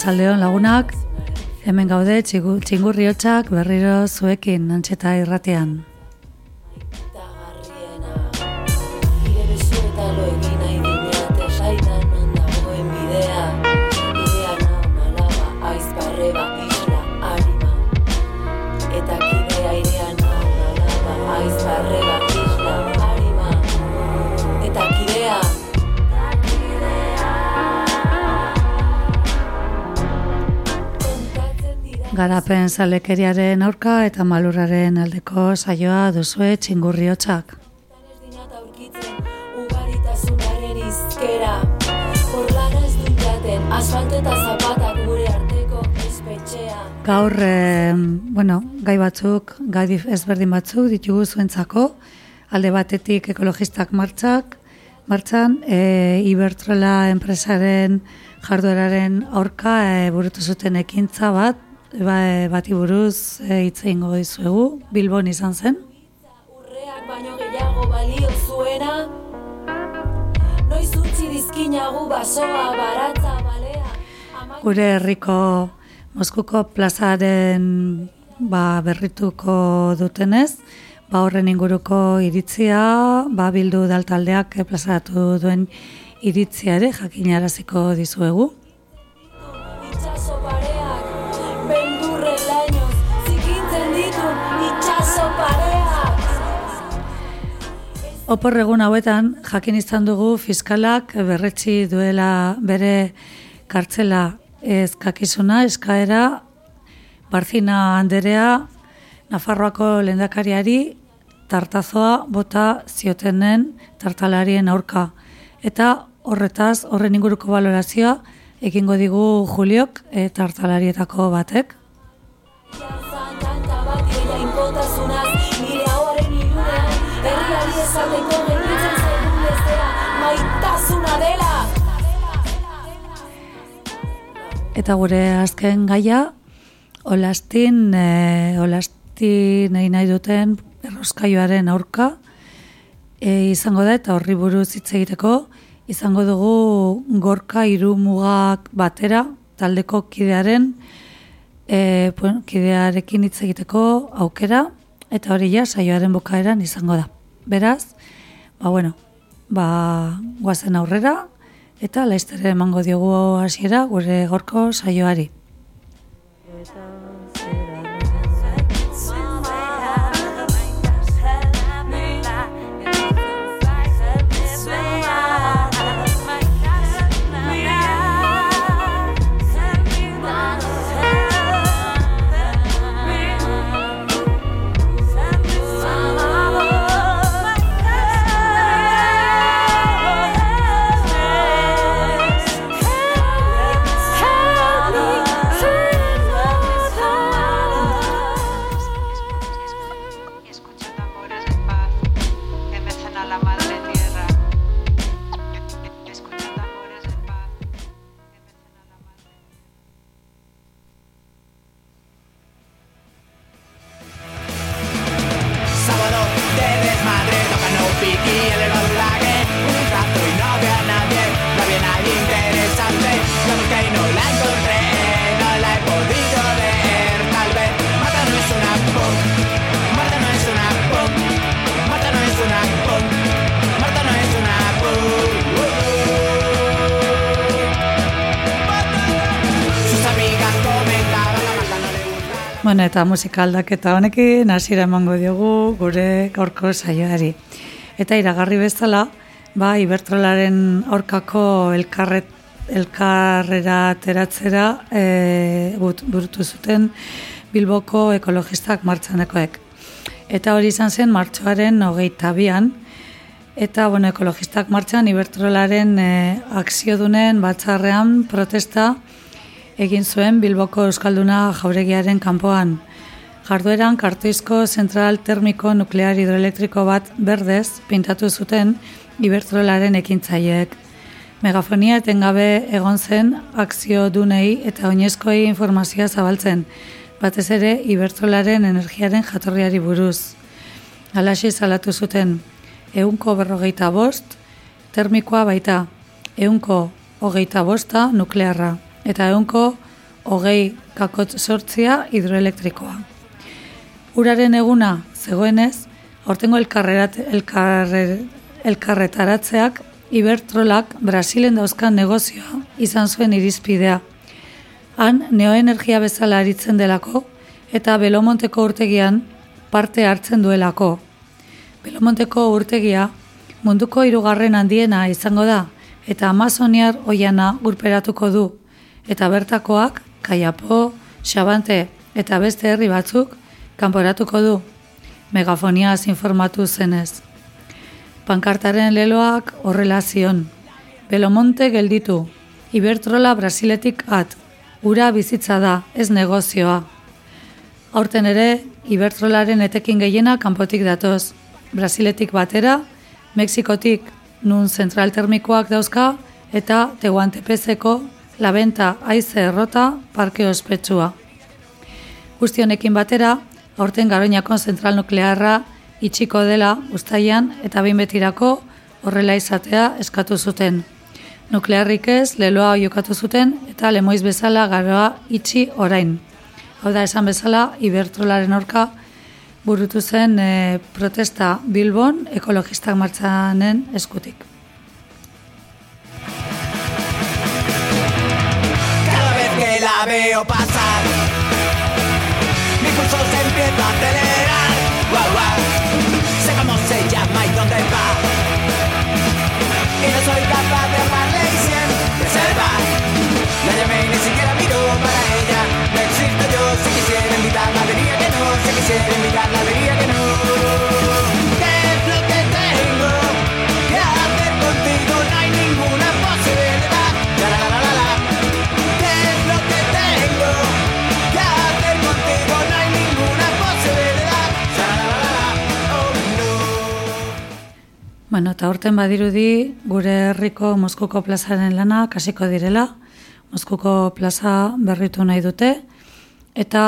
Arratsaldeon lagunak, hemen gaude txingurriotxak berriro zuekin antxeta irratean. Zalekeriaren aurka eta malurraren aldeko saioa duzue txingurriotxak. Gaur, eh, bueno, gai batzuk, gai ezberdin batzuk ditugu zuentzako, alde batetik ekologistak martxak, martxan, e, Ibertrola enpresaren jardueraren aurka e, burutu zuten ekintza bat, ba, bati buruz e, hitz eingo dizuegu Bilbon izan zen. Urreak baino gehiago balio zuena. Noiz utzi dizkinagu basoa baratza balea. Gure herriko Moskuko plazaren ba, berrituko dutenez, ba horren inguruko iritzia, ba bildu daltaldeak plazaratu duen iritzia ere jakinaraziko dizuegu. Opor egun hauetan, jakin izan dugu fiskalak berretsi duela bere kartzela ezkakizuna, eskaera, Barzina Anderea, Nafarroako lendakariari, tartazoa bota ziotenen tartalarien aurka. Eta horretaz, horren inguruko valorazioa, ekingo digu Juliok e, tartalarietako batek. Eta gure azken gaia, olastin, e, olastin nahi nahi duten erroskaioaren aurka e, izango da eta horri buruz hitz egiteko izango dugu gorka hiru mugak batera taldeko kidearen e, bueno, kidearekin hitz egiteko aukera eta hori ja saioaren bukaeran izango da. Beraz, ba bueno, ba guazen aurrera eta laiztere emango diogu hasiera gure gorko saioari. Eta musika aldaketa honekin hasiera emango diogu gure gaurko saioari. Eta iragarri bezala, ba Ibertrolaren aurkako elkarret elkarrera teratzera e, burutu zuten Bilboko ekologistak martxanekoek. Eta hori izan zen martxoaren hogeita bian, eta bueno, ekologistak martxan Ibertrolaren e, akziodunen batzarrean protesta egin zuen Bilboko Euskalduna jauregiaren kanpoan. Jardueran kartuizko zentral termiko nuklear hidroelektriko bat berdez pintatu zuten Ibertrolaren ekintzaiek. Megafonia etengabe egon zen akzio dunei eta oinezkoi informazioa zabaltzen, batez ere Ibertrolaren energiaren jatorriari buruz. Alaxi salatu zuten, eunko berrogeita bost, termikoa baita, eunko hogeita bosta nuklearra eta egunko hogei kakot sortzia hidroelektrikoa. Uraren eguna zegoenez, hortengo elkarret, elkarretaratzeak Ibertrolak Brasilen dauzkan negozioa izan zuen irizpidea. Han neoenergia bezala aritzen delako eta Belomonteko urtegian parte hartzen duelako. Belomonteko urtegia munduko hirugarren handiena izango da eta Amazoniar oiana urperatuko du eta bertakoak Kaiapo, Xabante eta beste herri batzuk kanporatuko du. Megafoniaz informatu zenez. Pankartaren leloak horrela zion. Belomonte gelditu. Ibertrola Brasiletik at. Ura bizitza da, ez negozioa. Aurten ere, Ibertrolaren etekin gehiena kanpotik datoz. Brasiletik batera, Mexikotik nun zentral termikoak dauzka eta Teguantepezeko labenta aize errota parke ospetsua. Guztionekin batera, aurten garoinako zentral nuklearra itxiko dela ustaian eta behin betirako horrela izatea eskatu zuten. Nuklearrik ez, leloa jokatu zuten eta lemoiz bezala garoa itxi orain. Hau da esan bezala, ibertrolaren orka burutu zen e, protesta Bilbon ekologistak martzanen eskutik. La veo pasar. Mi pulso se empieza a acelerar. Wow, wow. Sé cómo se llama y dónde va. Y no soy capaz de amarle y siempre se va La llamé y ni siquiera miro para ella. No existo yo, si quisiera invitarla diría que no. Si quisiera Bueno, eta horten badirudi gure herriko Moskuko plazaren lana kasiko direla, Moskuko plaza berritu nahi dute, eta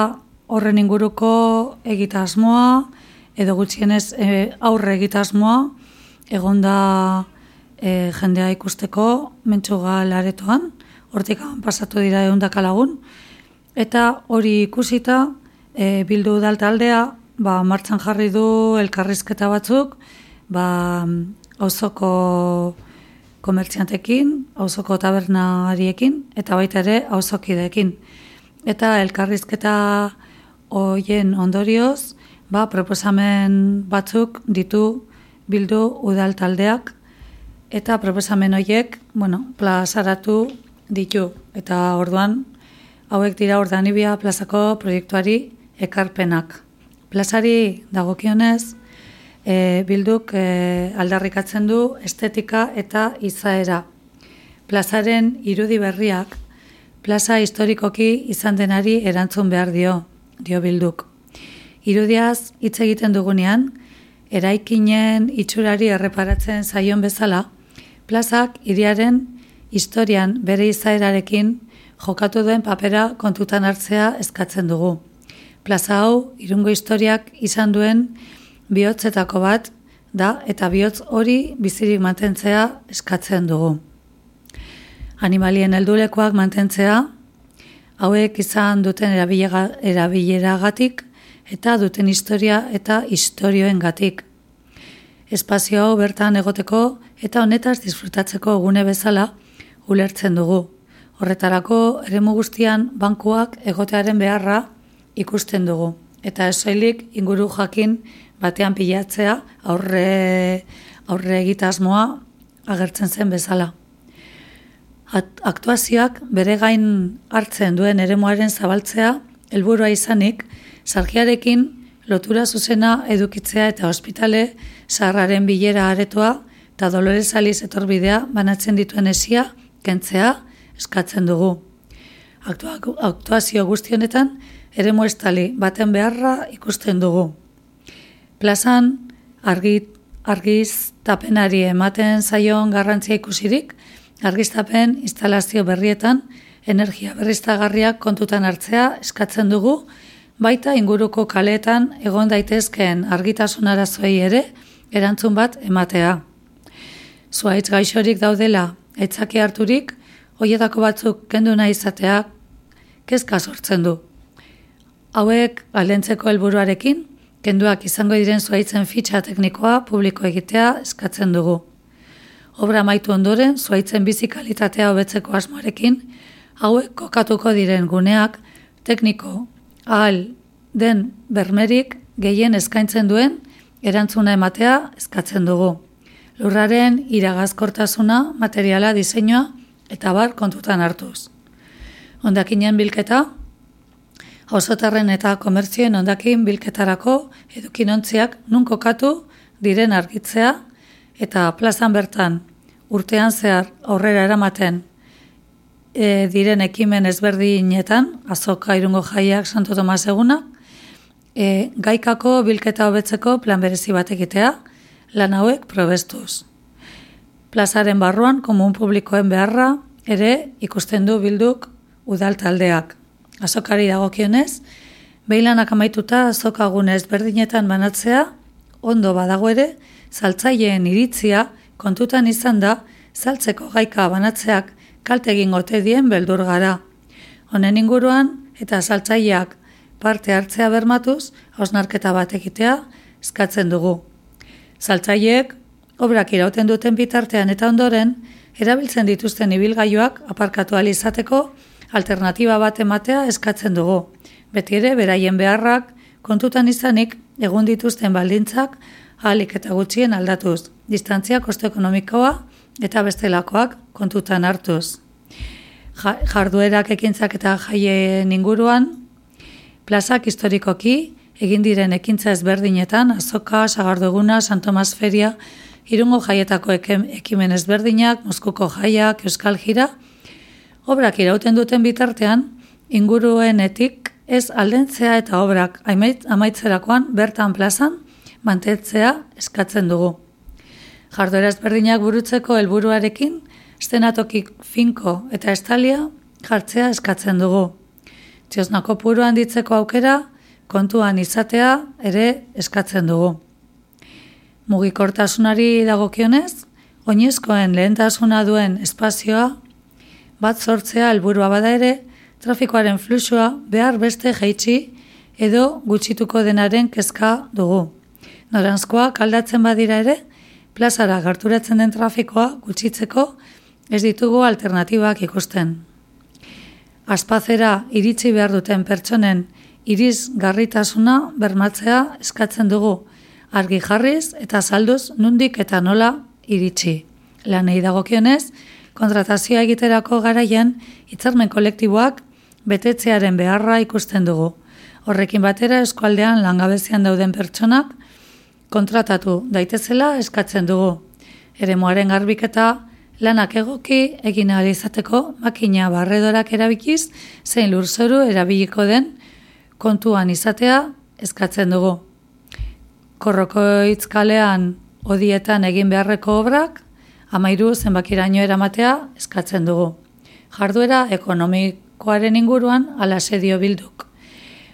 horren inguruko egitasmoa, edo gutxienez e, aurre egitasmoa, egonda e, jendea ikusteko mentxuga laretoan, hortik pasatu dira eundaka lagun, eta hori ikusita e, bildu udal taldea, ba, martxan jarri du elkarrizketa batzuk, ba, auzoko komertziantekin, auzoko tabernariekin, eta baita ere auzokideekin. Eta elkarrizketa hoien ondorioz, ba, proposamen batzuk ditu bildu udal taldeak, eta proposamen horiek, bueno, plazaratu ditu. Eta orduan, hauek dira ordanibia plazako proiektuari ekarpenak. Plazari dagokionez, e, bilduk e, aldarrikatzen du estetika eta izaera. Plazaren irudi berriak, plaza historikoki izan denari erantzun behar dio, dio bilduk. Irudiaz hitz egiten dugunean, eraikinen itxurari erreparatzen zaion bezala, plazak iriaren historian bere izaerarekin jokatu duen papera kontutan hartzea eskatzen dugu. Plaza hau, irungo historiak izan duen bihotzetako bat da eta bihotz hori bizirik mantentzea eskatzen dugu. Animalien heldulekoak mantentzea, hauek izan duten erabilera- erabileragatik eta duten historia eta istorioengatik. Espazio hau bertan egoteko eta honetaz disfrutatzeko gune bezala ulertzen dugu. Horretarako eremu guztian bankuak egotearen beharra ikusten dugu. Eta soilik inguru jakin batean pilatzea aurre, aurre egitasmoa agertzen zen bezala. At- Aktuazioak bere gain hartzen duen eremuaren zabaltzea helburua izanik, sargiarekin lotura zuzena edukitzea eta ospitale zaharraren bilera aretoa eta Dolores Aliz etorbidea banatzen dituen esia kentzea eskatzen dugu. Aktua, aktuazio guzti honetan eremu estali baten beharra ikusten dugu. Plazan argit, argiztapenari ematen zaion garrantzia ikusirik, argiztapen instalazio berrietan energia berriztagarriak kontutan hartzea eskatzen dugu, baita inguruko kaleetan egon daitezkeen argitasun arazoei ere erantzun bat ematea. Zuaitz gaixorik daudela, aitzaki harturik, hoietako batzuk kendu nahi izatea, kezka sortzen du. Hauek alentzeko helburuarekin, kenduak izango diren zuaitzen fitxa teknikoa publiko egitea eskatzen dugu. Obra maitu ondoren, zuaitzen bizikalitatea hobetzeko asmoarekin, hauek kokatuko diren guneak tekniko ahal den bermerik gehien eskaintzen duen erantzuna ematea eskatzen dugu. Lurraren iragazkortasuna, materiala, diseinua eta bar kontutan hartuz. Ondakinen bilketa, osotarren eta komertzien ondakin bilketarako edukinontziak nun kokatu diren argitzea eta plazan bertan urtean zehar aurrera eramaten e, diren ekimen ezberdinetan, azoka irungo jaiak Santo Tomas eguna, e, gaikako bilketa hobetzeko plan berezi bat egitea, lan hauek probestuz. Plazaren barruan, komun publikoen beharra, ere ikusten du bilduk udal taldeak. Azokari dagokionez, behilanak amaituta azokagunez berdinetan banatzea, ondo badago ere, saltzaileen iritzia kontutan izan da, saltzeko gaika banatzeak kalte egin gote dien beldur gara. Honen inguruan eta saltzaileak parte hartzea bermatuz, hausnarketa bat egitea eskatzen dugu. Saltzaileek obrak irauten duten bitartean eta ondoren, erabiltzen dituzten ibilgailuak aparkatu izateko alternatiba bat ematea eskatzen dugu. Beti ere, beraien beharrak, kontutan izanik, egun dituzten baldintzak, ahalik eta gutxien aldatuz. Distantzia kosto ekonomikoa eta bestelakoak kontutan hartuz. Jarduerak ekintzak eta jaien inguruan, plazak historikoki, egin diren ekintza ezberdinetan, azoka, sagarduguna, santomas feria, irungo jaietako ekimen ezberdinak, Moskuko jaiak, Euskal Jira, obrak irauten duten bitartean, inguruenetik ez aldentzea eta obrak amaitzerakoan bertan plazan mantetzea eskatzen dugu. Jarduera ezberdinak burutzeko helburuarekin, estenatokik finko eta estalia jartzea eskatzen dugu. Txiosnako puru handitzeko aukera, kontuan izatea ere eskatzen dugu. Mugikortasunari dagokionez, oinezkoen lehentasuna duen espazioa, bat sortzea helburua bada ere, trafikoaren fluxua behar beste jaitsi edo gutxituko denaren kezka dugu. Noranzkoa kaldatzen badira ere, plazara garturatzen den trafikoa gutxitzeko ez ditugu alternatibak ikusten. Aspazera iritsi behar duten pertsonen iriz garritasuna bermatzea eskatzen dugu argi jarriz eta salduz nundik eta nola iritsi. Lanei dagokionez, kontratazioa egiterako garaian hitzarmen kolektiboak betetzearen beharra ikusten dugu. Horrekin batera eskualdean langabezian dauden pertsonak kontratatu daitezela eskatzen dugu. Eremuaren garbiketa lanak egoki egin izateko makina barredorak erabikiz zein lurzoru erabiliko den kontuan izatea eskatzen dugu. Korrokoitz kalean odietan egin beharreko obrak amairu zenbakiraino eramatea eskatzen dugu. Jarduera ekonomikoaren inguruan ala sedio bilduk.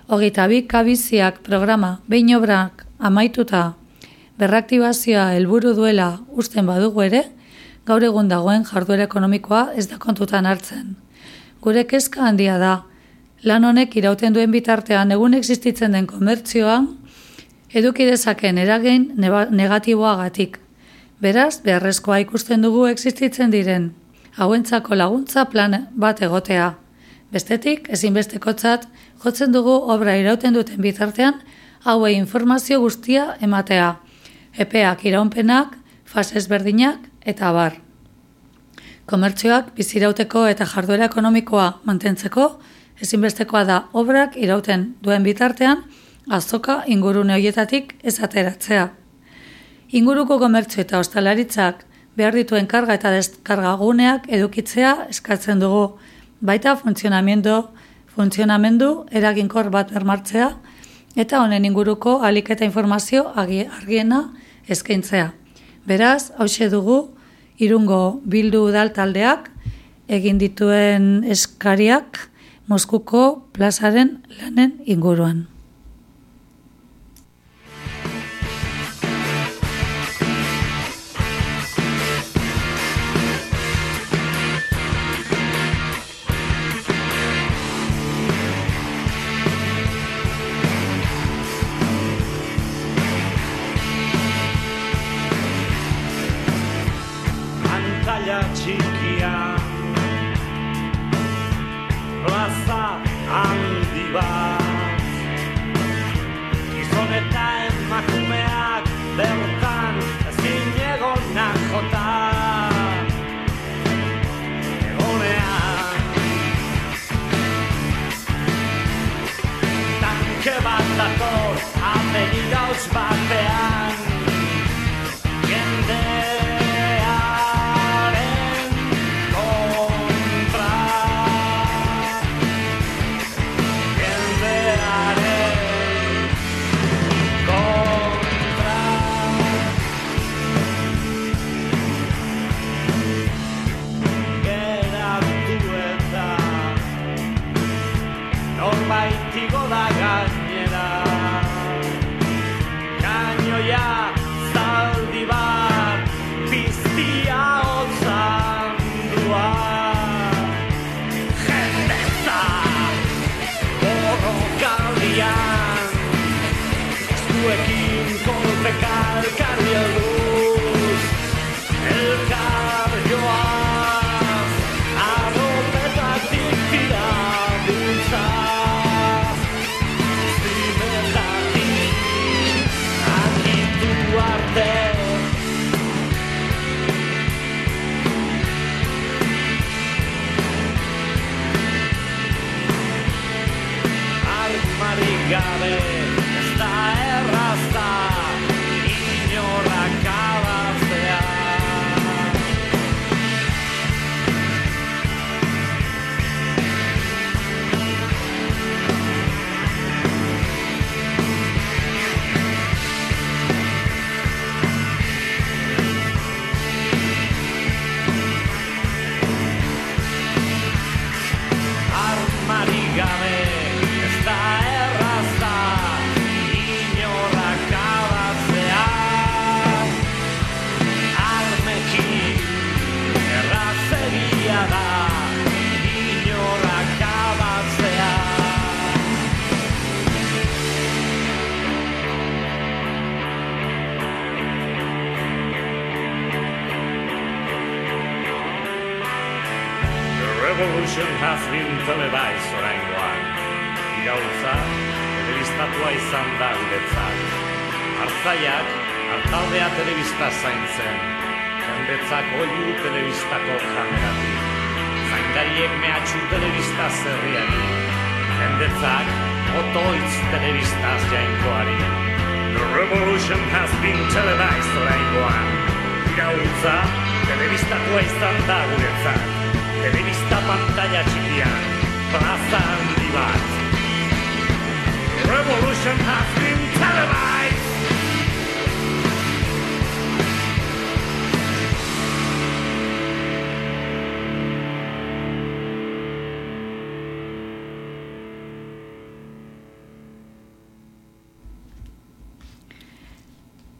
Hogeita bi kabiziak programa behin obrak amaituta berraktibazioa helburu duela usten badugu ere, gaur egun dagoen jarduera ekonomikoa ez da kontutan hartzen. Gure kezka handia da, lan honek irauten duen bitartean egun existitzen den komertzioan, eduki dezaken eragin negatiboagatik. Beraz, beharrezkoa ikusten dugu existitzen diren, hauentzako laguntza plan bat egotea. Bestetik, ezinbestekotzat, jotzen dugu obra irauten duten bitartean, haue informazio guztia ematea epeak iraunpenak, fasez berdinak eta bar. Komertzioak bizirauteko eta jarduera ekonomikoa mantentzeko, ezinbestekoa da obrak irauten duen bitartean, azoka ingurune horietatik ez ateratzea. Inguruko komertzio eta ostalaritzak behar dituen karga eta deskarga guneak edukitzea eskatzen dugu, baita funtzionamendu, funtzionamendu eraginkor bat bermartzea, eta honen inguruko aliketa informazio argiena eskaintzea. Beraz, hause dugu, irungo bildu udal taldeak, egin dituen eskariak Moskuko plazaren lanen inguruan.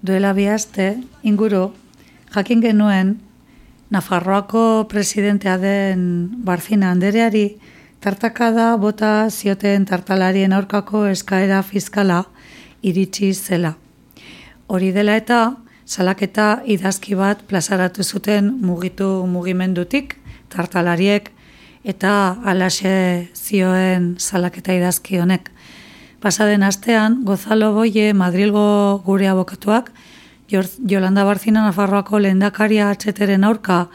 Duela bi aste, inguru, jakin genuen Nafarroako presidentea den Barzina Andereari tartakada bota zioten tartalarien aurkako eskaera fiskala iritsi zela. Hori dela eta salaketa idazki bat plazaratu zuten mugitu mugimendutik tartalariek eta alaxe zioen salaketa idazki honek. Pasaden astean, Gozalo Boie Madrilgo gure abokatuak, Jolanda Barzina Nafarroako lehendakaria atxeteren aurka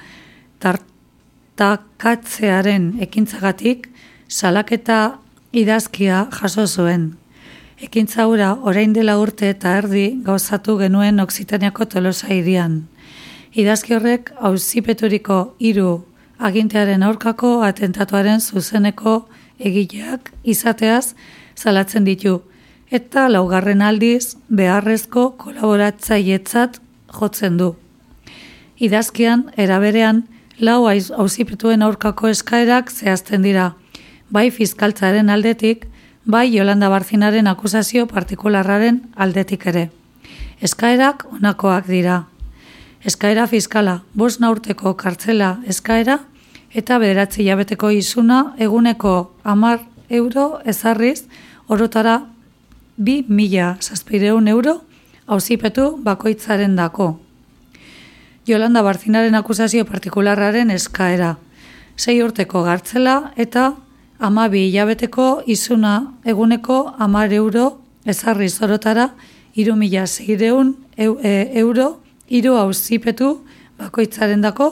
tartakatzearen ekintzagatik salaketa idazkia jaso zuen. Ekintza hura orain dela urte eta erdi gauzatu genuen Oksitaniako Tolosa hirian. Idazki horrek auzipeturiko hiru agintearen aurkako atentatuaren zuzeneko egileak izateaz salatzen ditu eta laugarren aldiz beharrezko kolaboratzailetzat jotzen du. Idazkian eraberean lau auzipetuen aurkako eskaerak zehazten dira, bai fiskaltzaren aldetik, bai Jolanda Barzinaren akusazio partikularraren aldetik ere. Eskaerak honakoak dira. Eskaera fiskala, bost naurteko kartzela eskaera eta bederatzi jabeteko izuna eguneko amar euro ezarriz orotara bi mila zazpireun euro hauzipetu bakoitzaren dako. Jolanda Barzinaren akusazio partikularraren eskaera, sei urteko gartzela eta amabi hilabeteko izuna eguneko amar euro ezarri zorotara iru mila zeireun euro iru auzipetu bakoitzaren dako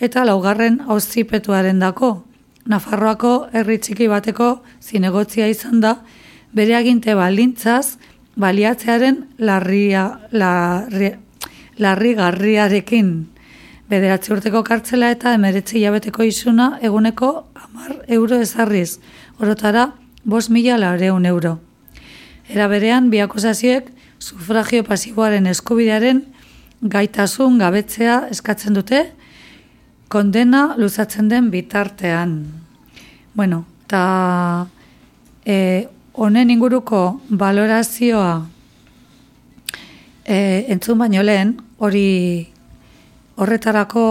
eta laugarren auzipetuaren dako. Nafarroako herri txiki bateko zinegotzia izan da, bere aginte balintzaz baliatzearen larria, larri, larri garriarekin. Bederatzi urteko kartzela eta emeretzi jabeteko izuna eguneko amar euro ezarriz, orotara bos mila lareun euro. Era berean, bi akusazioek sufragio pasiboaren eskubidearen gaitasun gabetzea eskatzen dute, kondena luzatzen den bitartean. Bueno, eta e, honen inguruko valorazioa e, entzun baino lehen, hori horretarako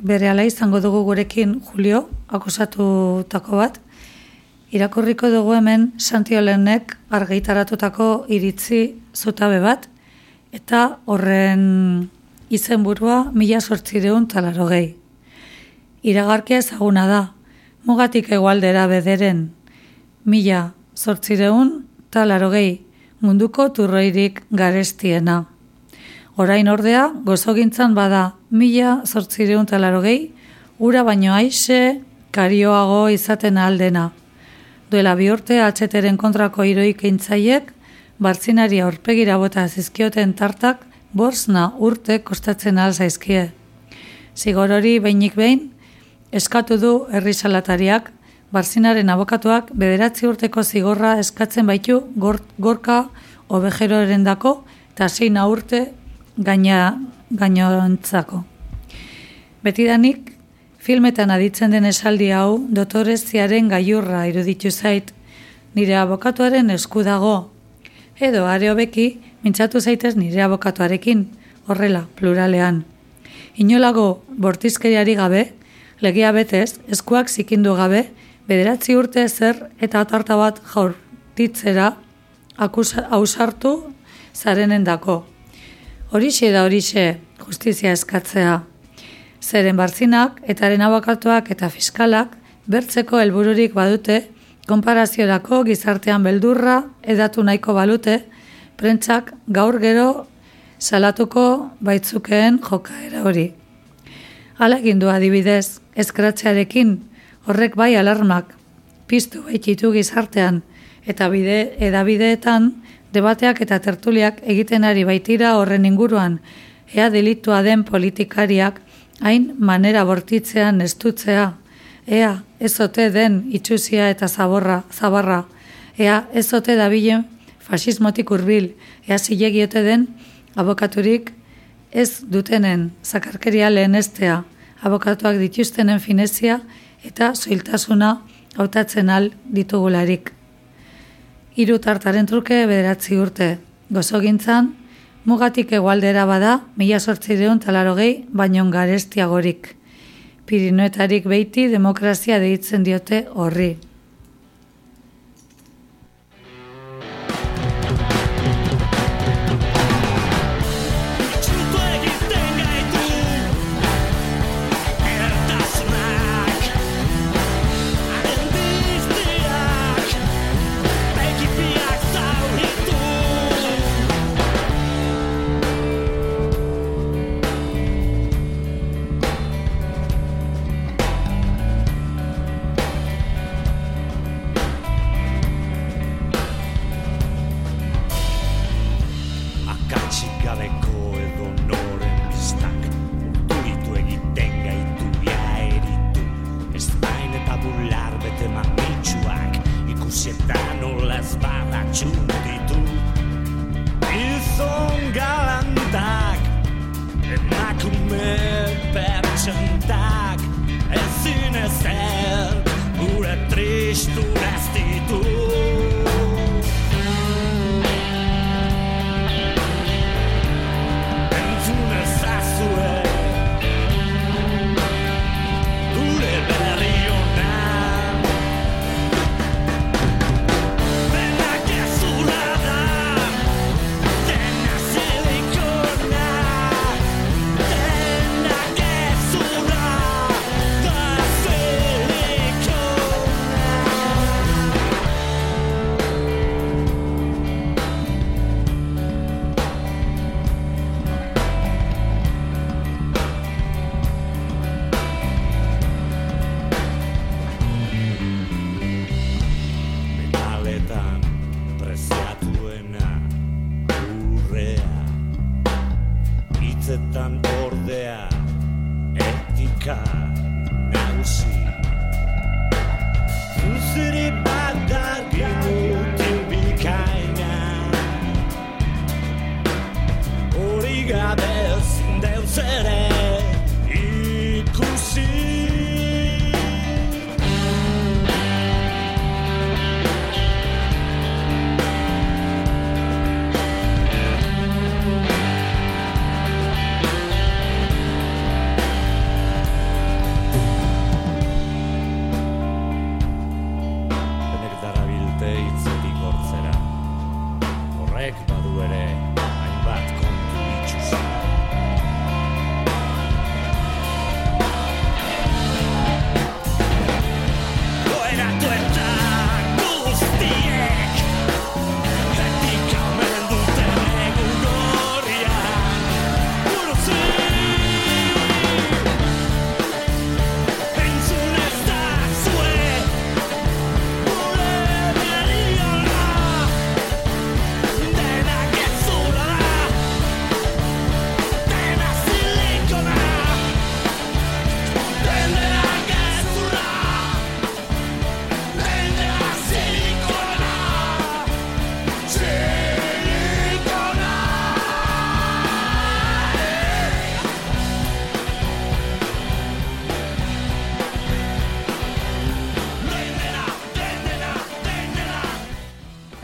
bere ala izango dugu gurekin Julio, akusatutako bat, irakurriko dugu hemen Santiolenek argitaratutako iritzi zutabe bat, eta horren izenburua mila sortzireun talaro gehi. Iragarkia ezaguna da, mugatik egualdera bederen, mila sortzireun talaro gehi, munduko turroirik garestiena. Orain ordea, gozogintzan bada mila sortzireun talaro gehi, ura baino aixe, karioago izaten aldena. Duela bi urte atxeteren kontrako iroik eintzaiek, bartzinari aurpegira bota zizkioten tartak, borzna urte kostatzen alzaizkie. Zigor hori behinik behin, eskatu du herri salatariak, barzinaren abokatuak bederatzi urteko zigorra eskatzen baitu gorka obejero erendako eta zein urte gaina, gainontzako. Betidanik, filmetan aditzen den esaldi hau, dotoreziaren gaiurra iruditu zait, nire abokatuaren esku dago, edo are hobeki mintzatu zaitez nire abokatuarekin, horrela, pluralean. Inolago bortizkeriari gabe, legia betez, eskuak zikindu gabe, bederatzi urte zer eta atarta bat jaurtitzera hausartu zarenen dako. Horixe da horixe justizia eskatzea. Zeren barzinak eta haren abokatuak eta fiskalak bertzeko helbururik badute, konparaziorako gizartean beldurra edatu nahiko balute, prentzak gaur gero salatuko baitzukeen jokaera hori. Hala egin du adibidez, eskratzearekin horrek bai alarmak, piztu baititu gizartean, eta bide edabideetan debateak eta tertuliak egiten ari baitira horren inguruan, ea delitua den politikariak hain manera bortitzean estutzea, ea ezote den itxusia eta zaborra, zabarra, ea ezote dabilen fasismotik hurbil, ea zilegiote den abokaturik ez dutenen zakarkeria lehenestea, abokatuak dituztenen finezia eta zoiltasuna hautatzen al ditugularik. Hiru tartaren truke bederatzi urte, gozogintzan, mugatik egualdera bada, mila sortzireun talarogei, baino garestiagorik. Pirinoetarik beiti demokrazia deitzen diote horri.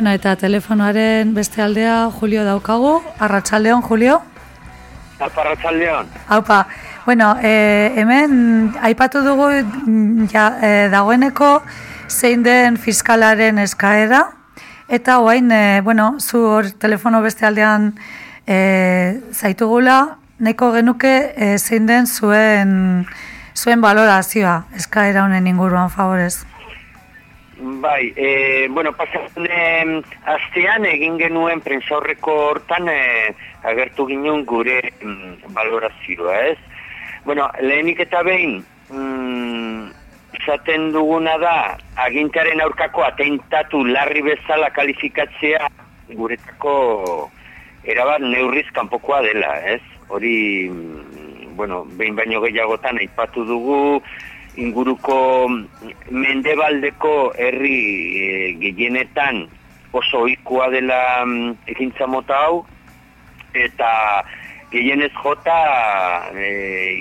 Bueno, eta telefonoaren beste aldea Julio daukagu. Arratsaldeon Julio. Aparratzaldeon. Haupa, bueno, e, hemen aipatu dugu mm, ja, e, dagoeneko zein den fiskalaren eskaera, eta oain, e, bueno, zu hor telefono beste aldean e, zaitugula, nahiko genuke e, zein den zuen, zuen valorazioa eskaera honen inguruan, favorez. Bai, e, bueno, pasatzen astean egin genuen prentsaurreko hortan e, agertu ginen gure mm, valorazioa, ez? Bueno, lehenik eta behin, mm, esaten duguna da, agintaren aurkako atentatu larri bezala kalifikatzea guretako erabat neurriz kanpokoa dela, ez? Hori, mm, bueno, behin baino gehiagotan aipatu dugu, inguruko mendebaldeko herri e, gehienetan oso ohikoa dela mm, ekintza mota hau eta gehienez jota e,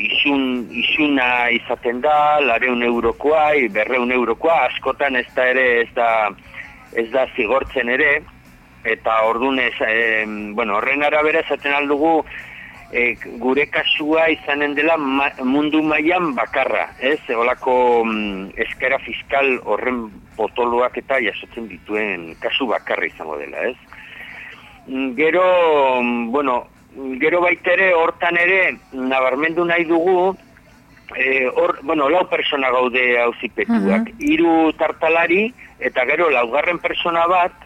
isun, isuna izaten da, lareun eurokoa, berreun eurokoa, askotan ez da ere ez da, ez da zigortzen ere, eta ordun ez, e, bueno, horren arabera esaten aldugu e, gure kasua izanen dela ma, mundu mailan bakarra, ez? Olako mm, eskera fiskal horren potoloak eta jasotzen dituen kasu bakarra izango dela, ez? Mm, Gero, mm, bueno, gero baitere hortan ere nabarmendu nahi dugu e, hor, bueno, lau persona gaude auzipetuak. Hiru tartalari eta gero laugarren persona bat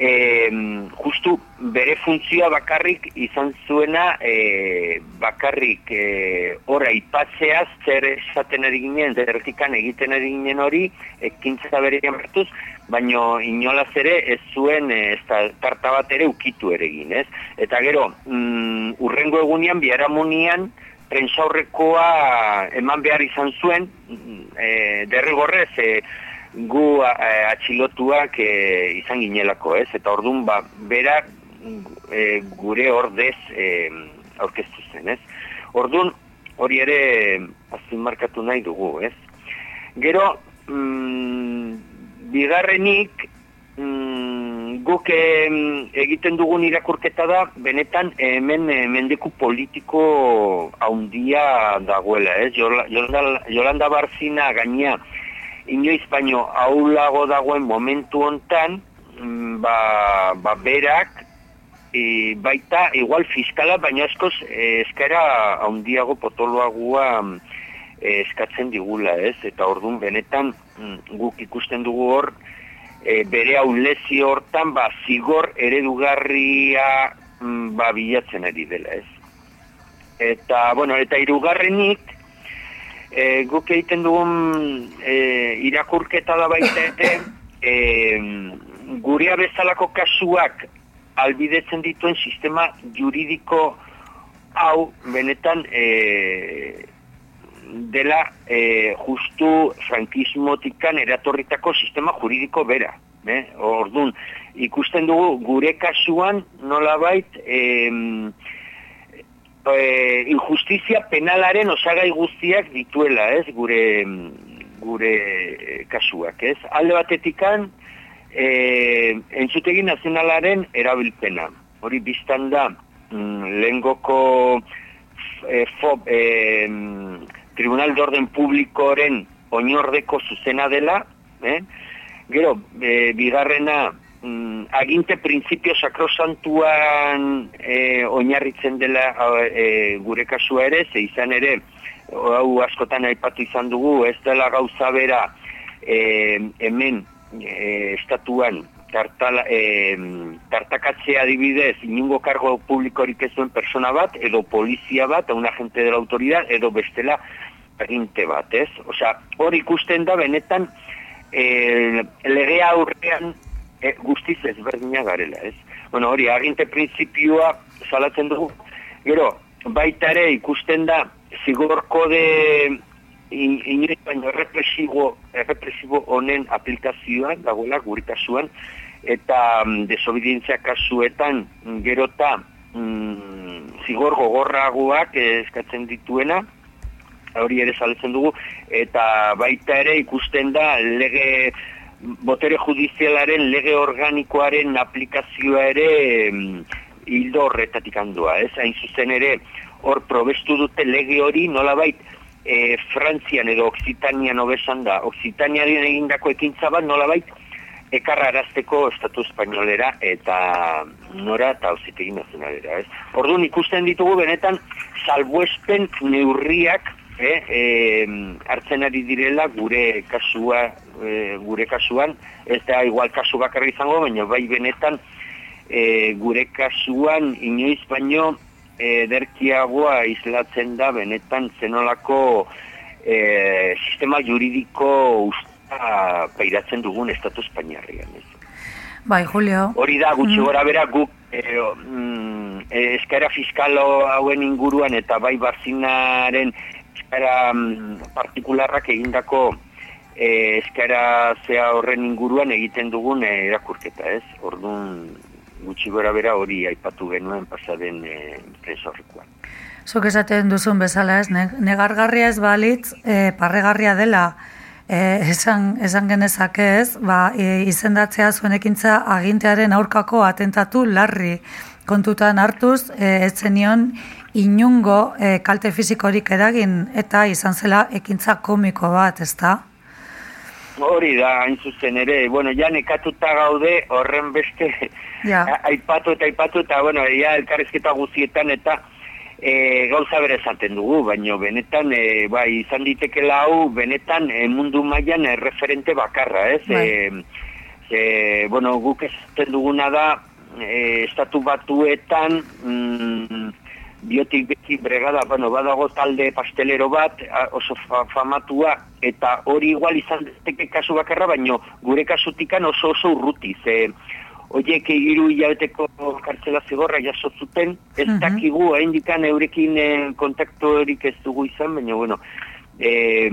e, justu bere funtzioa bakarrik izan zuena e, bakarrik e, hor aipatzeaz zer esaten ari ginen, zertikan egiten ari ginen hori, ekintza berean hartuz, baino inolaz ere ez zuen e, ez da, tarta bat ere ukitu ere egin, ez? Eta gero, mm, urrengo egunean, biharamunian, prentsaurrekoa eman behar izan zuen, mm, e, derrigorrez, e, gu a, atxilotuak e, izan ginelako, ez? Eta ordun ba, bera e, gure ordez e, aurkeztu zen, ez? Ordun hori ere azpimarkatu nahi dugu, ez? Gero, mm, bigarrenik, mm, guk em, egiten dugun irakurketa da, benetan hemen eh, mendeku politiko haundia dagoela, ez? Yolanda Barzina gaina, inoiz baino aulago dagoen momentu hontan, mm, ba, ba berak, e, baita igual fiskala, baina askoz e, eskaera handiago potoloagua mm, e, eskatzen digula, ez? Eta ordun benetan mm, guk ikusten dugu hor e, bere aulezi hortan ba zigor eredugarria ba bilatzen ari dela, ez? Eta bueno, eta hirugarrenik e, guk egiten dugun e, irakurketa da baita ere e, gurea bezalako kasuak albidetzen dituen sistema juridiko hau benetan e, dela e, justu frankismotikan eratorritako sistema juridiko bera. Eh? Ordun ikusten dugu gure kasuan nolabait e, e, injustizia penalaren osagai guztiak dituela, ez? Gure gure kasuak, ez? Alde batetikan e, entzutegi nazionalaren erabilpena. Hori biztan da mm, lehengoko e, fob, e, Tribunal de Orden Publikoren oinordeko zuzena dela, eh? gero, e, bigarrena, mm, aginte prinsipio sakrosantuan e, oinarritzen dela e, gure kasua ere, ze izan ere, hau askotan aipatu izan dugu, ez dela gauza bera e, hemen e, estatuan tartala, e, tartakatzea adibidez inungo kargo publikorik ez duen persona bat, edo polizia bat, un agente de la autoridad, edo bestela aginte bat, ez? Osea, hor ikusten da benetan e, legea aurrean e, guztiz ezberdina garela, ez? Bueno, hori, aginte printzipioa salatzen dugu. Gero, baita ere ikusten da zigorko de inoiz baino errepresibo, errepresibo honen aplikazioan, dagoela guri kasuan, eta mm, desobidientzia kasuetan gerota mm, zigor gogorragoak eskatzen dituena, hori ere saletzen dugu, eta baita ere ikusten da lege botere judizialaren lege organikoaren aplikazioa ere hildo horretatik handua, ez? Hain zuzen ere, hor probestu dute lege hori nolabait e, Frantzian edo Oksitanian obesan da, Oksitaniaren egindako ekintza bat nolabait ekarra arazteko Estatu Espainolera eta nora eta auzitegi nazionalera, ez? Orduan ikusten ditugu benetan salbuespen neurriak eh, eh, hartzen ari direla gure kasua eh, gure kasuan ez da igual kasu bakarra izango baina bai benetan eh, gure kasuan inoiz baino ederkiagoa islatzen da benetan zenolako eh, sistema juridiko usta peiratzen dugun estatu espainiarrian ez. Bai, Julio. Hori da, gutxi mm. gora bera guk e, mm, eskaera fiskalo hauen inguruan eta bai barzinaren eskaera mm, partikularrak egindako e, eskaera zea horren inguruan egiten dugun e, erakurketa, ez? Orduan gutxi gora bera hori aipatu genuen pasaden e, presorrikoan. Zuk esaten duzun bezala ez, negargarria ez balitz, e, parregarria dela, e, esan, esan genezak ez, ba, e, izendatzea zuenekintza agintearen aurkako atentatu larri kontutan hartuz, e, ez zenion inungo e, kalte fizikorik eragin eta izan zela ekintza komiko bat, ezta? Hori da, hain zuzen ere, bueno, ja nekatuta gaude horren beste ja. aipatu eta aipatu eta, bueno, ja elkarrezketa guzietan eta e, gauza bere esaten dugu, baina benetan, e, bai, izan ditekela hau, benetan e, mundu mailan e, referente bakarra, ez? Bai. E, bueno, guk esaten duguna da, e, estatu batuetan, mm, biotik beti bregada, bueno, badago talde pastelero bat, oso famatua, eta hori igual izan dezteke kasu bakarra, baino gure kasutikan oso oso urruti, ze oiek hiru hilabeteko kartzela zigorra jasotzuten, ez uh -huh. dakigu, hain dikan eurekin eh, kontaktu horik ez dugu izan, baina bueno, eh,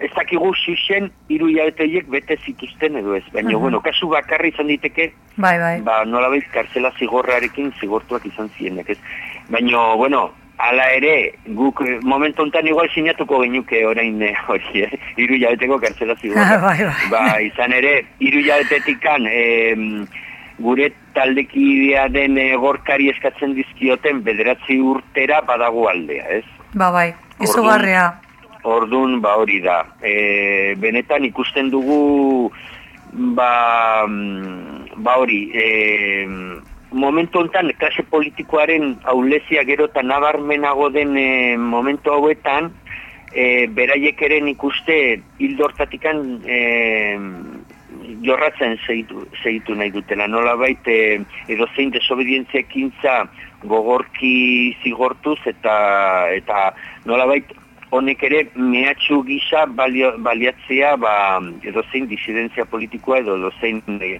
ez dakigu xixen hiru hilabeteiek bete zituzten edo ez, baina uh bueno, kasu bakarra izan diteke, bai, bai. ba, nola kartzela zigorrarekin zigortuak izan zirenek ez. Baina, bueno, ala ere, guk eh, momentu enten igual sinatuko genuke orain eh, hori, eh? iru jabeteko kartzela zigorra. bai, bai. Ba, izan ere, iru jabetetikan, eh, gure taldekidea den gorkari eskatzen dizkioten bederatzi urtera badago aldea, ez? Ba, bai, izugarria. Ordun, ba hori da. E, benetan ikusten dugu, ba, mm, ba hori, e, momentu honetan klase politikoaren aulezia gero eta nabarmenago den e, momentu hauetan e, beraiek eren ikuste hildortatikan e, jorratzen zeitu, zeitu nahi dutela. Nola baita e, edo zein desobedientzia ekintza gogorki zigortuz eta eta nola baita honek ere mehatxu gisa balio, baliatzea ba, edo zein disidentzia politikoa edo edo zein de,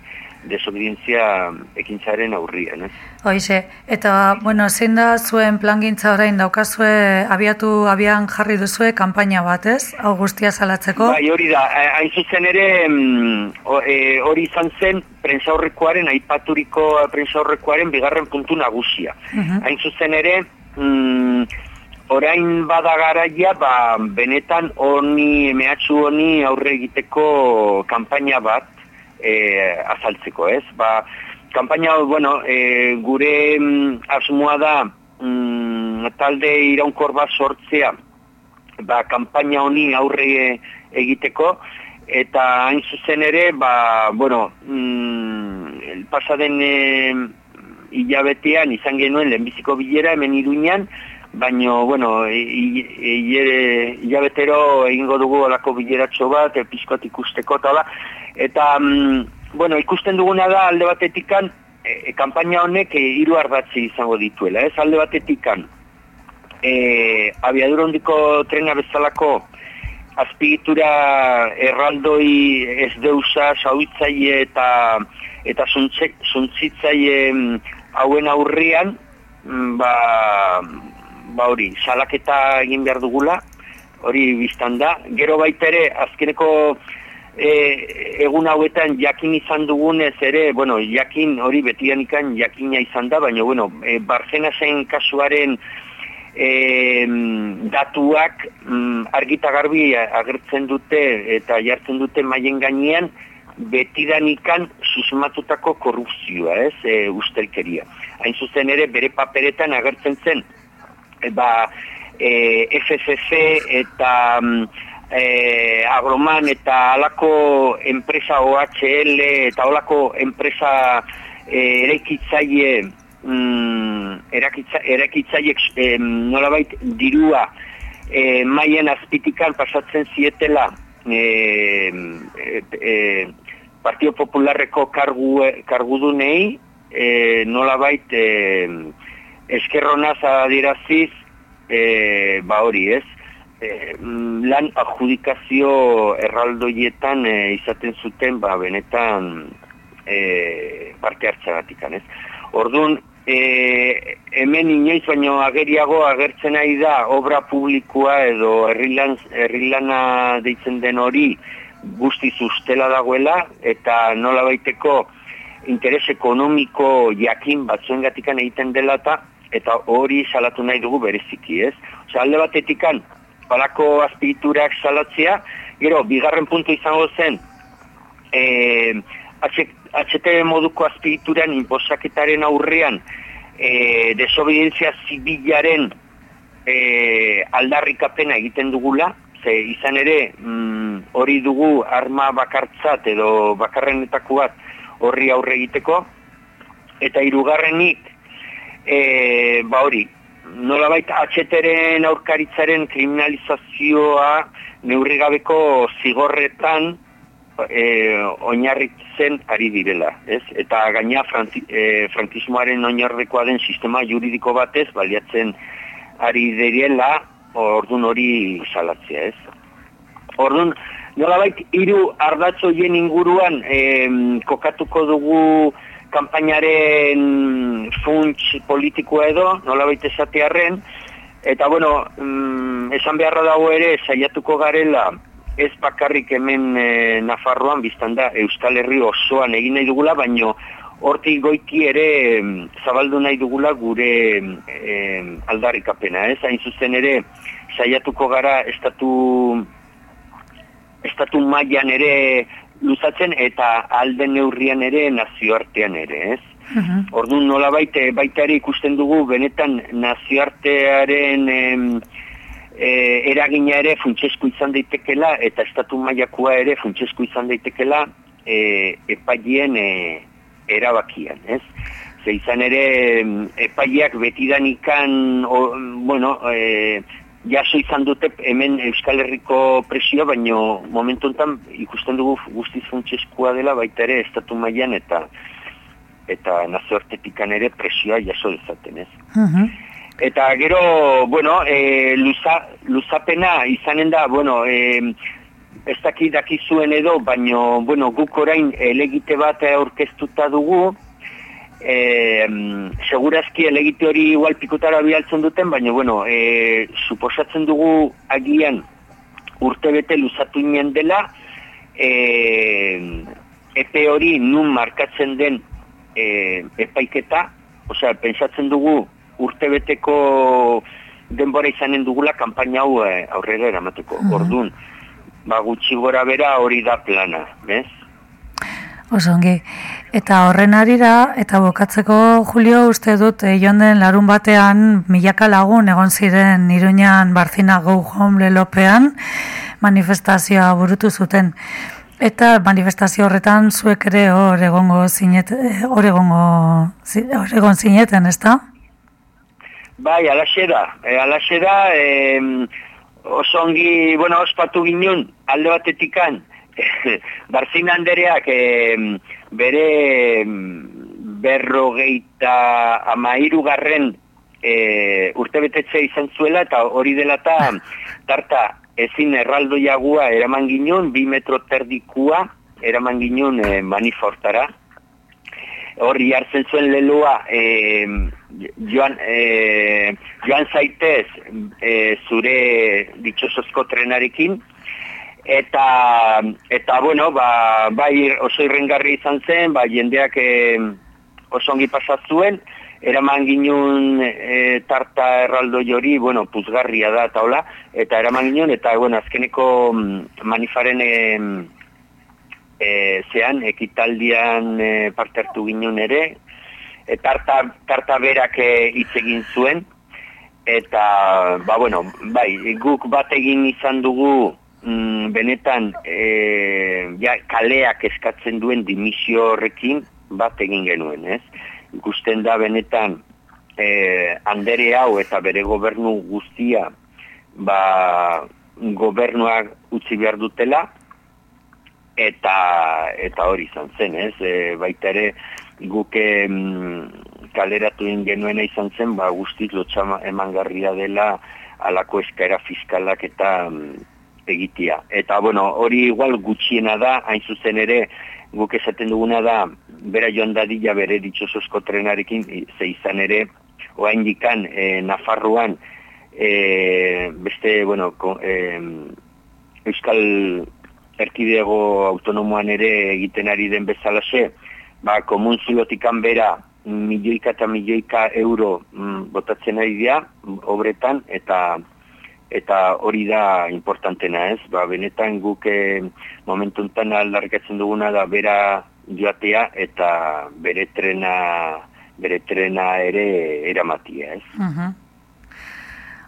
desobedientzia ekintzaren aurrian. Ez? Hoize, eta, bueno, zein da zuen plangintza orain daukazue abiatu abian jarri duzue kanpaina bat, ez? Hau guztia salatzeko? Bai, hori da, hain zuzen ere mm, eh, hori izan zen prensaurrekoaren, aipaturiko prensaurrekoaren bigarren puntu nagusia. Mhm. Hain zuzen ere, mm, orain bada garaia, ba, benetan honi, mehatxu honi aurre egiteko kanpaina bat e, azaltzeko, ez? Ba, kanpaina, hau, bueno, e, gure mm, asmoa da mm, talde iraunkor bat sortzea, ba, kanpaina honi aurre egiteko, eta hain zuzen ere, ba, bueno, mm, pasaden e, hilabetean izan genuen lehenbiziko bilera hemen iruñan, baino, bueno, hilabetero egingo dugu olako bileratxo bat, episkot ikusteko eta hola. Eta, mm, bueno, ikusten duguna da alde batetikan, e, kanpaina honek e, hiru ardatzi izango dituela, ez alde batetikan, e, abiadura hondiko trena bezalako azpigitura erraldoi ez deusa, sauitzaile eta eta zuntze, zuntzitzaile mm, hauen aurrian mm, ba, ba hori, salaketa egin behar dugula, hori biztan da. Gero baita ere, azkeneko e, egun hauetan jakin izan dugunez ere, bueno, jakin hori betian ikan jakina izan da, baina, bueno, e, Barcenasen kasuaren e, datuak mm, argita garbi agertzen dute eta jartzen dute maien gainean betidanikan susmatutako korrupzioa, ez, e, ustelkeria. Hain zuzen ere bere paperetan agertzen zen, e, ba, e, FCC eta mm, e, Agroman eta alako enpresa OHL eta olako enpresa e, eraikitzaile mm, erakitza, erakitzaiek em, nolabait dirua e, maien azpitikan pasatzen zietela e, e, e, Partio Popularreko kargu, kargudunei e, nolabait e, eskerronaz adieraziz e, ba hori ez e, mm, lan adjudikazio erraldoietan e, izaten zuten ba benetan e, parte hartzagatikan ez Orduan, e, hemen inoiz baino ageriago agertzen nahi da obra publikoa edo herrilan, herrilana deitzen den hori guztiz ustela dagoela eta nola baiteko interes ekonomiko jakin batzuen gatikan egiten dela eta hori salatu nahi dugu bereziki, ez? Osea, alde batetikan, palako azpiturak salatzea, gero, bigarren puntu izango zen, e, HT moduko azpituran inposaketaren aurrean e, desobedientzia zibilaren e, aldarrikapena egiten dugula, ze izan ere mm, hori dugu arma bakartzat edo bakarrenetako bat horri aurre egiteko, eta hirugarrenik e, ba hori, nolabait atxeteren aurkaritzaren kriminalizazioa neurrigabeko zigorretan e, oinarritzen ari direla, ez? Eta gaina franti, e, frankismoaren oinarrekoa den sistema juridiko batez baliatzen ari direla ordun hori salatzea, ez? Ordun nolabait hiru ardatzoien inguruan em, kokatuko dugu kanpainaren funts politikoa edo, nolabait esatearren, eta bueno, mm, esan beharra dago ere saiatuko garela ez bakarrik hemen e, Nafarroan biztan da Euskal Herri osoan egin nahi dugula, baino hortik goiti ere em, zabaldu nahi dugula gure em, aldarrikapena, ez? Hain zuzen ere saiatuko gara estatu estatu mailan ere luzatzen eta alden neurrian ere nazioartean ere, ez? Mhm. Orduan nolabait eh, baita ere ikusten dugu benetan nazioartearen em, e, eragina ere funtsesku izan daitekela eta estatu mailakoa ere funtsesku izan daitekela e, epaileen e, erabakian, ez? Ze izan ere epaileak betidanikan o, bueno, e, jaso izan dute hemen Euskal Herriko presioa, baino momentu honetan ikusten dugu guztiz funtseskua dela baita ere estatu mailan eta eta nazioartetikan ere presioa jaso dezaten, ez? Mhm. Eta gero, bueno, e, luza, luzapena izanen da, bueno, e, ez daki dakizuen edo, baino, bueno, guk orain elegite bat aurkeztuta dugu, e, segurazki elegite hori igual pikutara bialtzen duten, baina, bueno, e, suposatzen dugu agian urtebete luzatu inen dela, e, epe hori nun markatzen den e, epaiketa, osea, pensatzen dugu urtebeteko denbora izanen dugula kanpaina hau e, aurrera eramateko. Mhm. Ordun, ba gutxi gora bera hori da plana, bez? Oso ongi. Eta horren arira, eta bokatzeko, Julio, uste dut, eh, joan den larun batean, milaka lagun egon ziren Iruñan Barzina Go Home lelopean, manifestazioa burutu zuten. Eta manifestazio horretan zuek ere hor egongo zinet, eh, hor egongo, hor egon zineten, ezta? Bai, alaxe da. E, alaxe da, e, oso ongi, bueno, ospatu ginen, alde batetikan, Barzina Andereak e, bere berrogeita amairu garren e, urtebetetze izan zuela, eta hori dela eta tarta ezin erraldo jagua eraman ginen, bi metro terdikua eraman ginen e, manifortara, horri hartzen zuen leloa e, joan, e, joan zaitez e, zure ditxosozko trenarekin eta eta bueno ba, bai oso irrengarri izan zen ba, jendeak e, oso ongi pasatzuen eraman ginen e, tarta erraldo jori, bueno, puzgarria da eta hola, eta eraman ginen, eta bueno, azkeneko mm, manifaren e, e, zean, ekitaldian e, parte hartu ginen ere, e, tarta, tarta berak e, hitz egin zuen, eta, ba, bueno, bai, guk bat egin izan dugu, mm, benetan, e, ja, kaleak eskatzen duen dimisio horrekin, bat egin genuen, ez? Ikusten da benetan, e, andere hau eta bere gobernu guztia, ba, gobernuak utzi behar dutela, eta eta hori izan zen, ez? E, baita ere guk em, kaleratu genuena izan zen, ba guztiz lotxa emangarria dela alako eskaera fiskalak eta mm, egitia. Eta bueno, hori igual gutxiena da, hain zuzen ere guk esaten duguna da bera joan dadila bere ditxosozko trenarekin, i- ze izan ere oain dikan e, Nafarroan e, beste, bueno, ko, em, Euskal erkidego autonomoan ere egiten ari den bezalaxe, ba, komun zulotikan bera milioika eta milioika euro mm, botatzen ari dira obretan, eta eta hori da importantena ez, ba, benetan guk eh, momentu enten aldarrikatzen duguna da bera joatea eta bere trena bere trena ere eramatia ez. Mhm.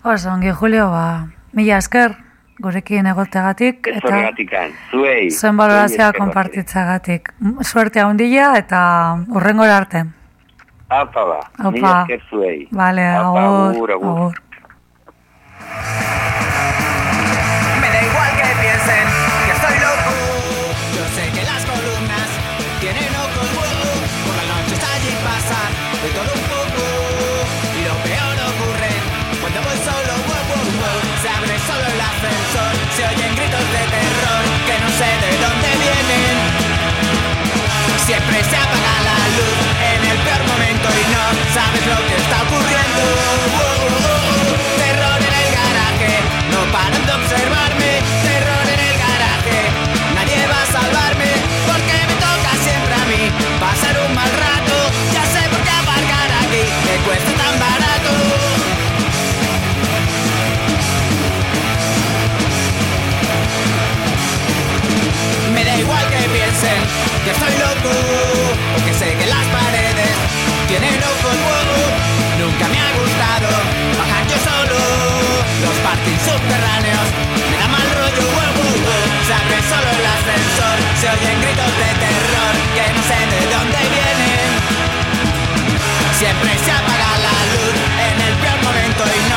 Oso ongi, Julio, ba, mila esker, gurekin egotegatik, Ez eta zuei. zuen balorazioa konpartitzagatik. Suerte handia eta urrengora arte. Apa ba, mila esker zuei. Vale, agur, agur, agur. Agur. soy loco, porque sé que las paredes tienen ojos wow. Nunca me ha gustado bajar yo solo. Los parkings subterráneos me da mal rollo, wow. Se abre solo el ascensor, se oyen gritos de terror que no sé de dónde vienen. Siempre se apaga la luz en el peor momento y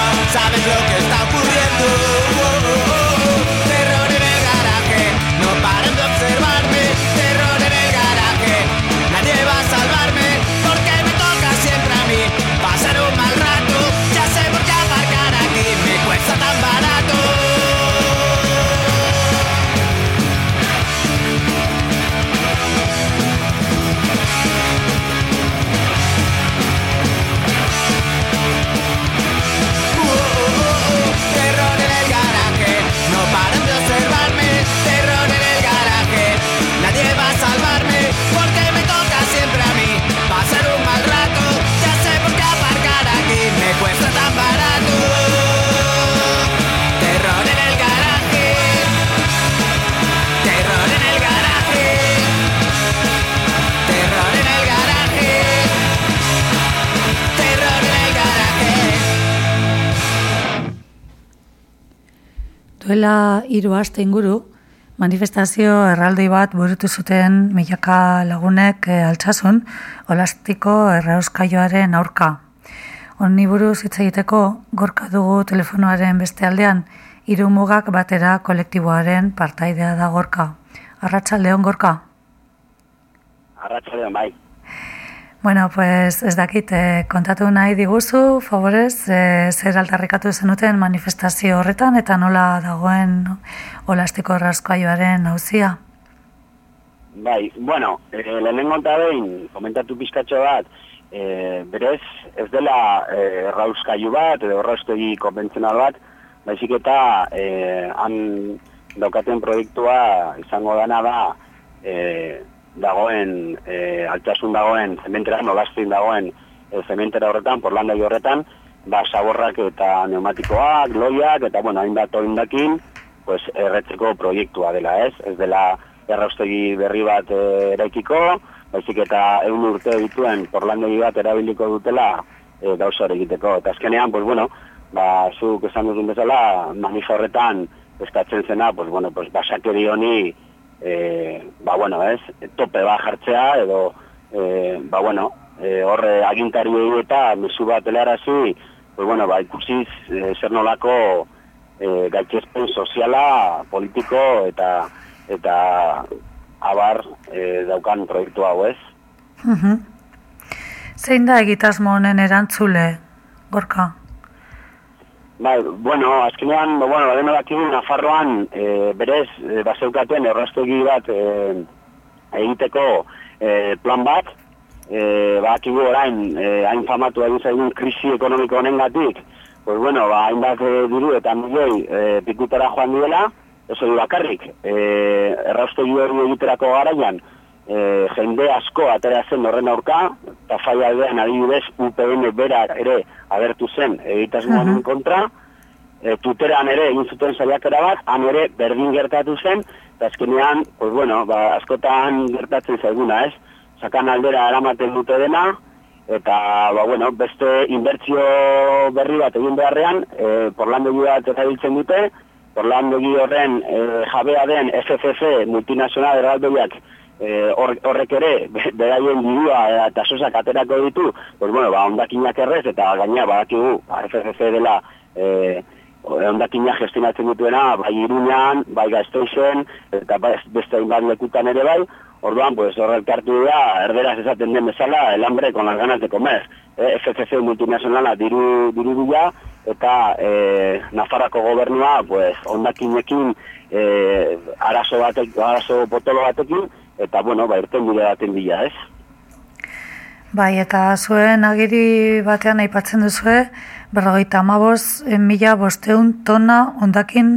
duela hiru aste inguru, manifestazio erraldoi bat burutu zuten milaka lagunek e, altsasun olastiko errauskaioaren aurka. Honi buruz hitz egiteko gorka dugu telefonoaren beste aldean hiru mugak batera kolektiboaren partaidea da gorka. Arratsaldeon gorka. Arratsaldeon bai. Bueno, pues ez dakit, eh, kontatu nahi diguzu, favorez, eh, zer aldarrikatu zenuten manifestazio horretan, eta nola dagoen olastiko errazkoaioaren hauzia? Bai, bueno, eh, lehenengo eta behin, komentatu pizkatxo bat, eh, berez, ez dela eh, errauskaiu bat, edo erraustegi konbentzional bat, baizik eta eh, han daukaten proiektua izango dana da, eh, dagoen, e, altasun dagoen, zementera, nolaztin dagoen e, zementera horretan, porlandai horretan, ba, saborrak eta neumatikoak, loiak, eta, bueno, hainbat oindakin, pues, erretzeko proiektua dela, ez? Ez dela erraustegi berri bat e, eraikiko, baizik eta egun urte dituen porlandegi bat erabiliko dutela e, gauza hori egiteko. Eta azkenean, pues, bueno, ba, zuk esan duzun bezala, manifa horretan eskatzen zena, pues, bueno, pues, basakeri honi, e, ba, bueno, ez, tope ba jartzea, edo, e, ba, bueno, e, horre agintari eta mesu bat elarazi, pues, bueno, ba, ikusiz e, zer nolako e, gaitxezpen soziala, politiko eta eta abar e, daukan proiektu hau ez. Uh Zein da egitasmo honen erantzule, gorka? Bai, bueno, azkenean, bueno, badena dakigu Nafarroan e, berez e, baseukaten errastegi bat e, egiteko e, plan bat, e, badakigu orain e, hain famatu egin zaigun krisi ekonomiko honengatik, pues bueno, ba, hainbat e, diru eta milioi e, pikutara joan direla, oso du bakarrik, e, errastegi hori egiterako garaian, e, jende asko atera zen horren aurka, eta faia aldean adibidez UPN berak ere abertu zen egitasmoan uh kontra, e, tuteran ere egin zuten saiakera bat, han ere berdin gertatu zen, eta azkenean, pues bueno, ba, askotan gertatzen zaiguna, ez? Sakan aldera eramaten dute dena, eta, ba, bueno, beste inbertsio berri bat egin beharrean, e, porlandegi bat erabiltzen dute, porlandegi horren e, jabea den FFC multinazional erraldoiak e, horrek ere, beraien dirua eta sosak aterako ditu, pues bueno, ba, ondakinak errez, eta gaina badakigu, ba, FFC dela e, ondakina gestionatzen dituena, bai iruñan, bai gazteixen, eta bai beste hainbat lekutan ere bai, orduan, pues, horrek hartu da, erderaz esaten den bezala, el hambre con las ganas de comer. E, FCC multinazionala diru, diru dira, eta e, Nafarrako gobernua, pues, ondakinekin e, arazo, batek, arazo potolo batekin, eta, bueno, ba, irten bide baten bila, ez? Bai, eta zuen agiri batean aipatzen duzue, berrogeita amaboz, mila bosteun tona ondakin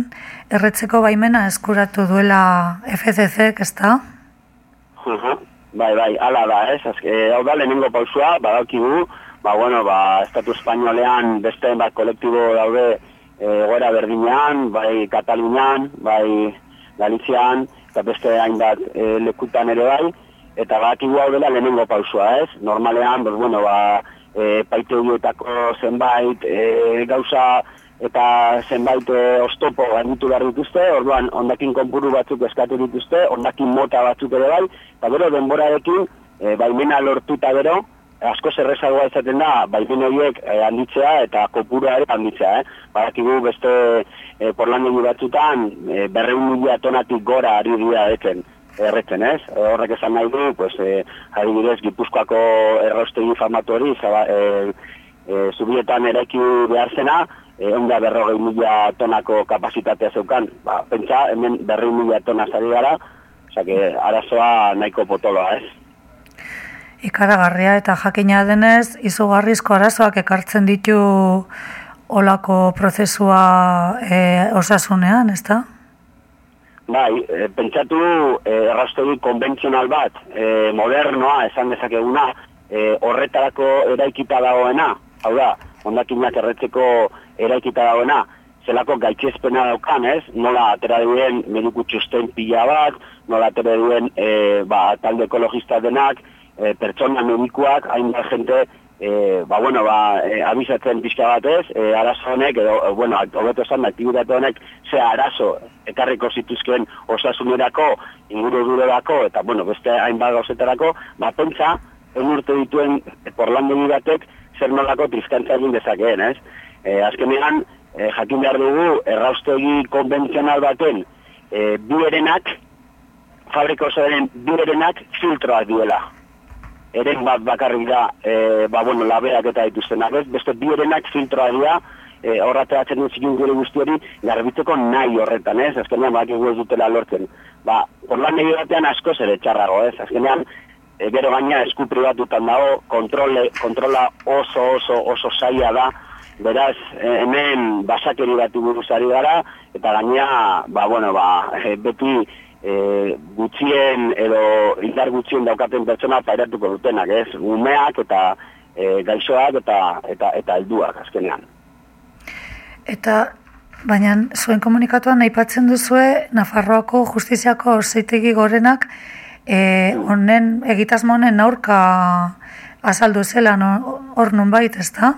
erretzeko baimena eskuratu duela FCC, ez da? Bai, bai, ala da, ez, azke, hau da lehenengo pausua, badakigu, ba, bueno, ba, Estatu Espainolean beste bat kolektibo daude egoera berdinean, bai Katalunian, bai Galizian, eta beste hainbat e, lekutan ere bai, eta badakigu hau dela lehenengo pausua, ez? Normalean, pues, bueno, ba, e, paite zenbait e, gauza eta zenbait e, ostopo garbitu behar dituzte, orduan ondakin konpuru batzuk eskatu dituzte, ondakin mota batzuk ere bai, eta gero denborarekin e, baimena lortuta gero, asko zerrezagoa izaten da, baimen horiek e, handitzea eta kopura ere handitzea, eh? Badakigu beste e, porlandegi batzutan e, berreun mila tonatik gora ari dira eken erretzen ez. Horrek esan nahi du, pues, e, adibidez, Gipuzkoako erraustegi famatu hori, zaba, e, e, zubietan eraiki behar zena, e, onda berrogei mila tonako kapasitatea zeukan. Ba, pentsa, hemen berrogei mila tona zari gara, que arazoa nahiko potoloa ez. Ikaragarria eta jakina denez, izugarrizko arazoak ekartzen ditu olako prozesua e, osasunean, ez da? Bai, e, pentsatu e, errastegi konbentzional bat, e, modernoa, esan dezakeguna, e, horretarako eraikita dagoena, hau da, ondakinak erretzeko eraikita dagoena, zelako gaitxezpena daukan, ez? Nola atera duen mediku txusten pila bat, nola atera duen e, ba, talde ekologista denak, e, pertsona medikuak, hain da jente e, ba, bueno, ba, e, abizatzen pixka batez, e, arazo honek, edo, bueno, hobeto esan, aktibitate honek, ze arazo ekarriko zituzkeen osasunerako, inguru durerako, eta, bueno, beste hainbat gauzetarako, ba, pentsa, egun urte dituen porlandegi batek, zer nolako trizkantza egin dezakeen, ez? E, azkenean, e, jakin behar dugu, erraustegi konbentzional baten, e, biherenak, fabriko osoaren biherenak filtroak duela eren bat bakarrik da, e, ba, bueno, labeak eta dituztenak, ez? Beste bi erenak filtroa dira, e, horrateatzen dut zikin gure guzti hori, garbitzeko nahi horretan, ez? Azkenean, bak ez dutela lortzen. Ba, porlan negi batean asko ere txarrago, ez? Azkenean, e, gero gaina esku pribatutan dago, kontrole, kontrola oso, oso, oso saia da, beraz, e, hemen basakeri batu buruzari gara, eta gaina, ba, bueno, ba, e, beti, e, gutxien edo indar gutxien daukaten pertsona pairatuko dutenak, ez? Umeak eta e, gaixoak eta eta eta helduak azkenean. Eta baina zuen komunikatuan aipatzen duzue Nafarroako justiziako zeitegi gorenak e, honen egitasmo honen aurka azaldu zela hor no, nunbait, ezta?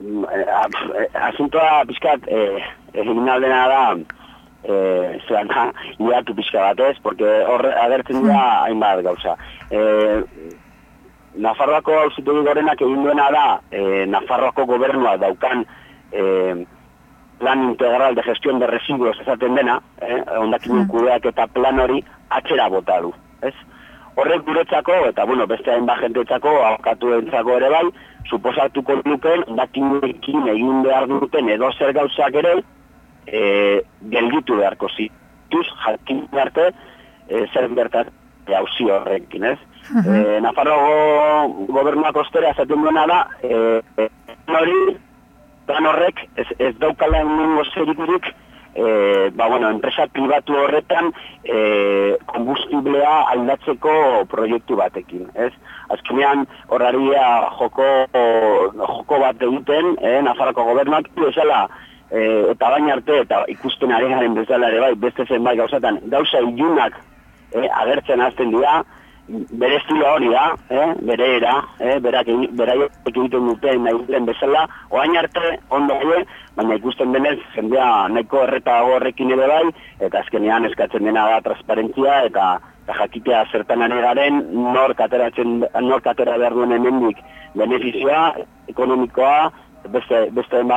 Mm, e, asuntoa pizkat eh aldena da eh zean da iatu pizka batez porque hor agertzen dira hmm. hainbat gauza. Eh Nafarroako auzitegi gorenak egin duena da eh Nafarroako gobernua daukan eh plan integral de gestión de residuos esaten dena, eh ondakin hmm. kudeak eta plan hori atzera bota du, ez? Horrek guretzako eta bueno, beste hainbat jentetzako aukatuentzako ere bai, suposatuko luken ondakinekin egin behar duten edo zer gauzak ere e, gelditu beharko zituz, jakin arte, e, zer bertat hauzi horrekin, ez? Uh -huh. e, Nafarrogo gobernuak ostera zaten duena da, e, e, hori, plan horrek, ez, ez daukala egun zerikurik, e, ba, bueno, enpresa pribatu horretan e, kombustiblea aldatzeko proiektu batekin, ez? Azkenean horraria joko, joko bat egiten, eh, Nafarroko gobernuak, esala, e, eta baina arte, eta ikusten arearen bezala ere bai, beste zen bai gauzatan, gauza ilunak e, agertzen azten dira, bere estilo hori da, e, bere era, e, berak egiten duten nahi duten bezala, oain arte, ondo gai, baina ikusten denez, jendea nahiko erreta horrekin ere bai, eta azkenean eskatzen dena da transparentzia, eta, eta jakitea zertan ari garen, nor kateratzen, nor katera behar duen emendik beneficioa, ekonomikoa, beste, beste den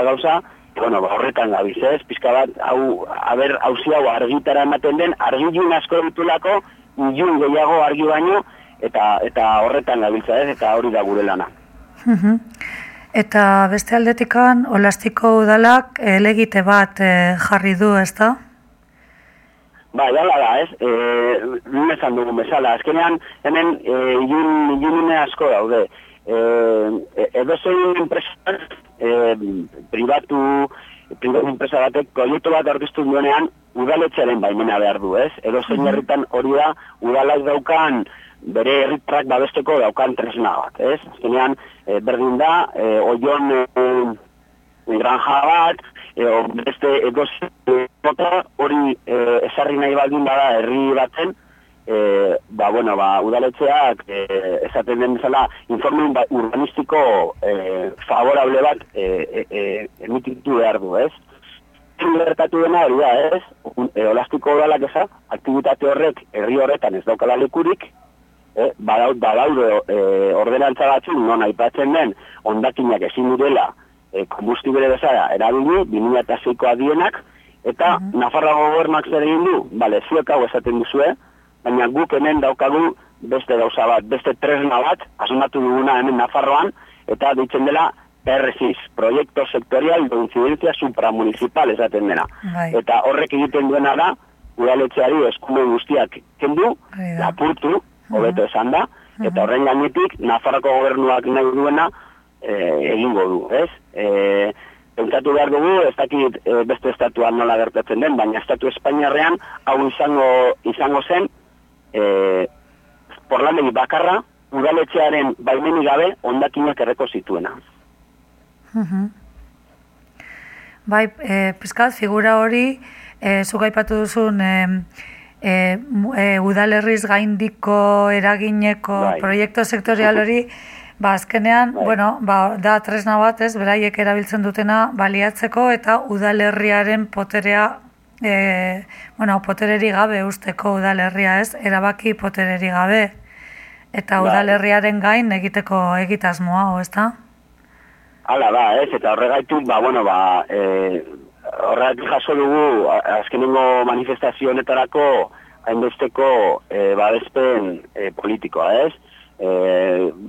bueno, ba, horretan gabiz, ez? Pizka bat, hau, haber, hauzi hau argitara ematen den, argilun asko ditulako, ilun gehiago argi baino, eta eta horretan gabiltza, ez? Eta hori da gure lana. Eta beste aldetikan, olastiko udalak elegite bat e, jarri du, ez da? Ba, jala da, ez? E, Nune zan dugun bezala. Azkenean, hemen, e, ilun asko daude. E, edo zein enpresan, e, pribatu, pribatu enpresa batek proiektu bat aurkeztu duenean udaletxearen baimena behar du, ez? Edo zein herritan hori da udalak daukan bere herritrak babesteko daukan tresna bat, ez? Azkenean, e, berdin da, e, oion e, granja bat, e, beste egoz, hori e, esarri nahi baldin bada herri batzen, e, ba, bueno, ba, udaletxeak e, esaten den bezala informe ba, urbanistiko e, favorable bat e, e, emititu behar du, ez? Gertatu dena hori da, ez? E, olastiko udalak eza, aktivitate horrek herri horretan ez daukala lekurik, e, badaude e, ordenantza batzu non aipatzen den ondakinak ezin direla e, kombustibile bezala erabili, 2006ko adienak, eta uh -huh. Nafarroa gobernak zer egin du, bale, zuek hau esaten duzue, baina guk hemen daukagu beste gauza bat, beste tresna bat, asumatu duguna hemen Nafarroan, eta ditzen dela PRSIS, Proyecto Sectorial de Incidencia Supramunicipal esaten dena. Bai. Eta horrek egiten duena da, udaletxeari eskumen guztiak kendu, lapurtu, hobeto esan da, eta horren gainetik, Nafarroko gobernuak nahi duena, e, egingo du, ez? E, Pentsatu behar dugu, ez dakit e, beste estatuan nola gertatzen den, baina estatu Espainiarrean hau izango, izango zen, e, porlandegi bakarra, udaletxearen baimenik gabe ondakinak erreko zituena. Bai, e, pizkat, figura hori, e, zugaipatu duzun, e, e, e, udalerriz gaindiko eragineko bai. proiektu sektorial hori, Ba, azkenean, Bai. bueno, ba, da tresna bat, ez, beraiek erabiltzen dutena baliatzeko eta udalerriaren poterea, e, bueno, potereri gabe usteko udalerria, ez, erabaki potereri gabe. Eta Bai. udalerriaren gain egiteko egitasmoa, o, ez da? Hala da, ez, eta horregaitu, ba, bueno, ba, e, horregatik jaso dugu, azkenengo manifestazio honetarako hainbesteko e, babespen e, politikoa, ez? E,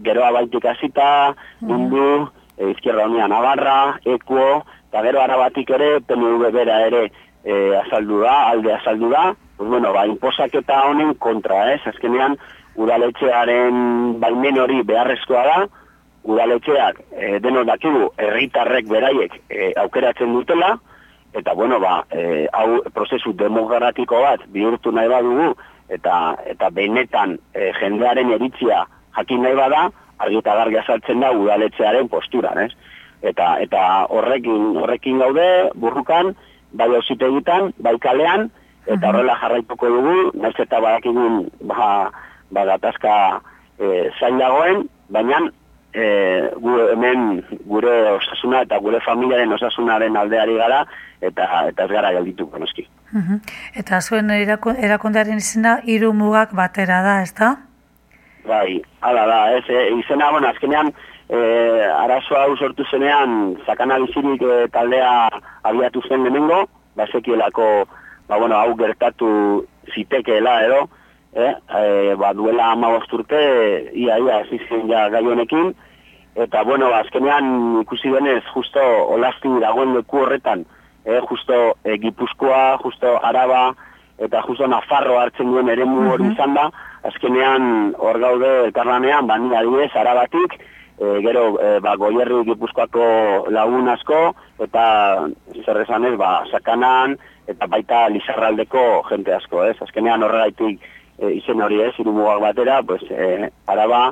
geroa baitik hasita, mundu, e, Izquierda Unida Navarra, Ekuo, eta gero arabatik ere, PNV bera ere e, azaldu da, alde azaldu da, pues bueno, ba, inposaketa honen kontra, ez? Azkenean, udaletxearen baimen hori beharrezkoa da, udaletxeak e, denok dakigu herritarrek beraiek e, aukeratzen dutela eta bueno ba e, hau prozesu demokratiko bat bihurtu nahi badugu eta eta benetan e, jendearen eritzia jakin nahi bada argi eta garbi azaltzen da udaletxearen posturan, ez? Eta eta horrekin horrekin gaude burrukan bai auzitegitan, bai kalean eta horrela jarraituko dugu, naiz eta badakigun ba ba gatazka e, zain dagoen, baina e, gu hemen gure osasuna eta gure familiaren osasunaren aldeari gara eta eta ez gara geldituko noski. Mhm. Eta zuen eraku- erakundearen izena hiru mugak batera da, ez da? Bai, hala da, ez, e, izena, bueno, azkenean, e, arazo hau sortu zenean, sakana bizirik e, taldea abiatu zen lehenengo, basekielako, ba, bueno, hau gertatu zitekeela edo, eh? e, ba, duela ama urte, ia, ia, zen ja gai honekin, eta, bueno, azkenean ikusi denez, justo olazti dagoen leku horretan, eh, justo e, Gipuzkoa, justo Araba, eta justo Nafarro hartzen duen eremu hori izan da, azkenean hor gaude elkarlanean, ba, ni adibidez, Arabatik, e, gero e, ba, goierri Gipuzkoako lagun asko, eta zer esan ez, ba, sakanan, eta baita Lizarraldeko jente asko, ez? Azkenean horregaitik e, izen hori ez, irumugak batera, pues, e, Araba,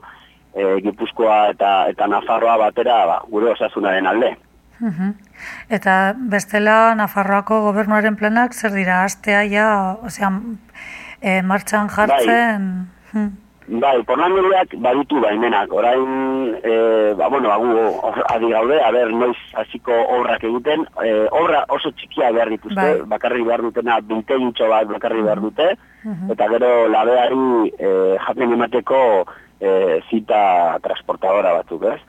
e, Gipuzkoa eta, eta Nafarroa batera, ba, gure osasunaren alde. Mhm. Eta bestela Nafarroako gobernuaren planak zer dira, astea ja, osea, e, martxan jartzen... Hmm. Bai, porlandoreak baditu baimenak, orain, e, ba, bueno, agu hor- adi gaude, a ber, noiz hasiko obrak egiten, e, obra oso txikia behar dituzte, Bai. bakarri behar dutena biltegintxo bat bakarri behar dute, eta gero labeari e, jaten emateko e, zita transportadora batzuk, ez?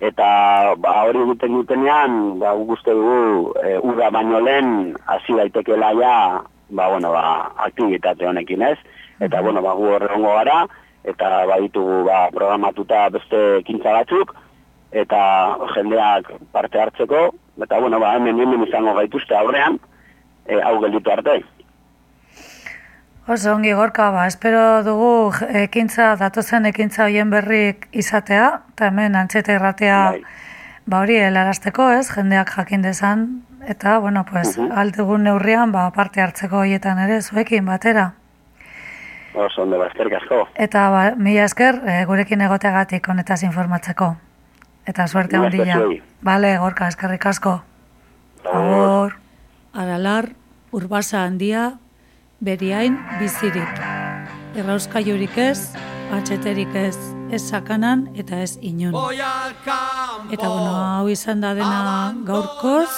Eta ba, hori egiten dutenean, ba, uste dugu, e, uda baino lehen hasi daitekeela ja, ba, bueno, ba, aktivitate honekin, ez? Eta, bueno, ba, gu horrengo gara, eta baditugu ba, programatuta beste ekintza batzuk, eta jendeak parte hartzeko, eta, bueno, ba, hemen hemen izango gaituzte aurrean, e, hau gelditu arte. Oso ongi gorka, ba, espero dugu ekintza, datozen ekintza hoien berrik izatea, eta hemen antxeta irratea, Bai. ba hori helarazteko, ez, jendeak jakin dezan, eta, bueno, pues, Mhm. aldugun neurrian, ba, parte hartzeko hoietan ere, zuekin batera. Oso ondo, ba, eskerrik asko. Eta, ba, mila esker, e, gurekin egoteagatik honetaz informatzeko. Eta suerte handia. zuei. Bale, gorka, eskerrik asko. Agur. Aralar, urbasa handia, beriain bizirik. Errauskailurik ez, atxeterik ez, ez sakanan eta ez inun. Eta bueno, hau izan da dena gaurkoz,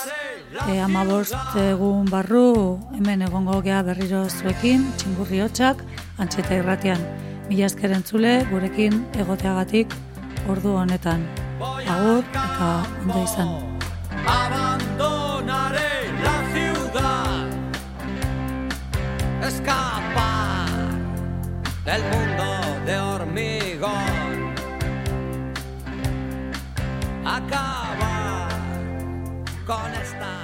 e, amabost egun barru, hemen egongo gea berriro zuekin, txingurri hotxak, antxeta irratian. Mila esker entzule, gurekin egoteagatik ordu honetan. Agur eta ondo izan. Abandonaré la ciudad. Escapar del mundo de hormigón. Acabar con esta.